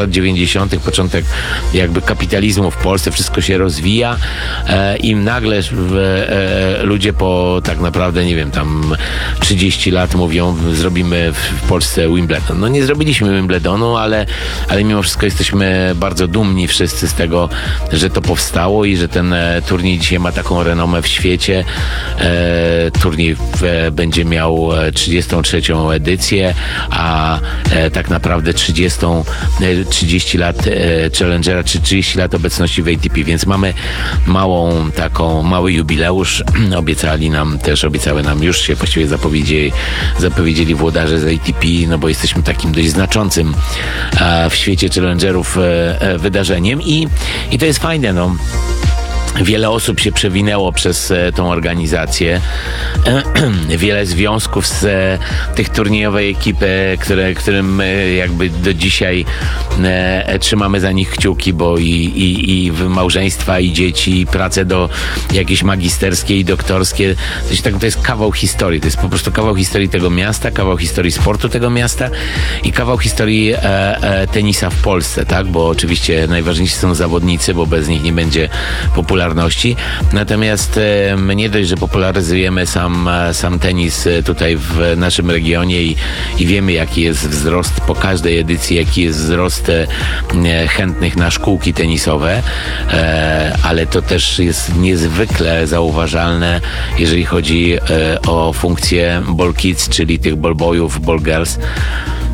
lat 90., początek jakby kapitalizmu w Polsce, wszystko się rozwija e, i nagle w, e, ludzie po tak naprawdę, nie wiem, tam 30 lat mówią, zrobimy w, Polsce Wimbledon. No nie zrobiliśmy Wimbledonu, ale, ale mimo wszystko jesteśmy bardzo dumni wszyscy z tego, że to powstało i że ten e, turniej dzisiaj ma taką renomę w świecie. E, turniej w, będzie miał e, 33. edycję, a e, tak naprawdę 30, e, 30 lat e, Challengera, czy 30 lat obecności w ATP, więc mamy małą taką, mały jubileusz. Obiecali nam też, obiecały nam już się właściwie zapowiedzieli, zapowiedzieli włodarze z ATP, no bo jesteśmy takim dość znaczącym w świecie Challengerów e, e, wydarzeniem i, i to jest fajne, no. Wiele osób się przewinęło przez e, tą organizację. Wiele związków z e, tych turniejowej ekipy, które, którym e, jakby do dzisiaj e, trzymamy za nich kciuki, bo i, i, i małżeństwa, i dzieci, i pracę do jakieś magisterskie i doktorskie. Tak, to jest kawał historii. To jest po prostu kawał historii tego miasta, kawał historii sportu tego miasta i kawał historii e, e, tenisa w Polsce, tak? Bo oczywiście najważniejsi są zawodnicy, bo bez nich nie będzie popularności. Natomiast e, my nie dość, że popularyzujemy sam, e, sam tenis e, tutaj w naszym regionie i, i wiemy, jaki jest wzrost po każdej edycji, jaki jest wzrost e, e, chętnych na szkółki tenisowe, e, ale to też jest niezwykle zauważalne, jeżeli chodzi e, o funkcję ball kids, czyli tych ball boyów, ball girls.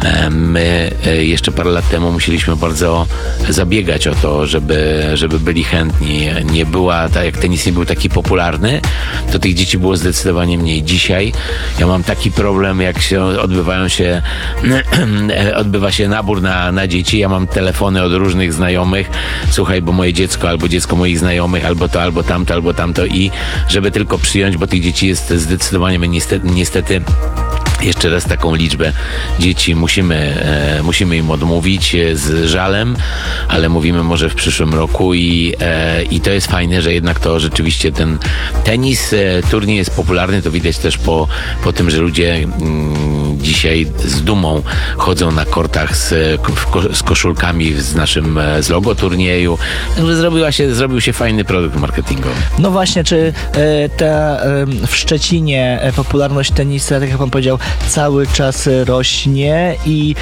E, My e, jeszcze parę lat temu musieliśmy bardzo zabiegać o to, żeby, żeby byli chętni. Nie była, tak jak tenis nie był taki popularny, to tych dzieci było zdecydowanie mniej. Dzisiaj ja mam taki problem, jak się odbywają się, odbywa się nabór na, na dzieci. Ja mam telefony od różnych znajomych. Słuchaj, bo moje dziecko, albo dziecko moich znajomych, albo to, albo tamto, albo tamto i żeby tylko przyjąć, bo tych dzieci jest zdecydowanie my niestety, niestety jeszcze raz taką liczbę. Dzieci musimy, e, musimy im odmówić e, z żalem, ale mówimy może w przyszłym roku i, e, i to jest fajne, że jednak to rzeczywiście ten tenis, e, turniej jest popularny, to widać też po, po tym, że ludzie mm, dzisiaj z dumą chodzą na kortach z, z koszulkami z naszym, e, z logo turnieju. Także zrobiła się, zrobił się fajny produkt marketingowy. No właśnie, czy e, ta w Szczecinie e, popularność tenisa, tak jak pan powiedział, cały czas rośnie i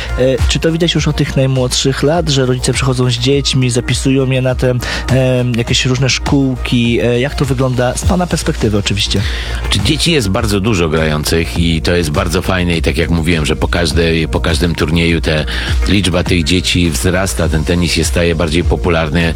czy to widać już od tych najmłodszych lat, że rodzice przychodzą z dziećmi, zapisują je na te jakieś różne szkółki? Jak to wygląda z pana perspektywy oczywiście? Czy dzieci jest bardzo dużo grających i to jest bardzo fajne i tak jak mówiłem, że po, każdej, po każdym turnieju te liczba tych dzieci wzrasta, ten tenis się staje bardziej popularny.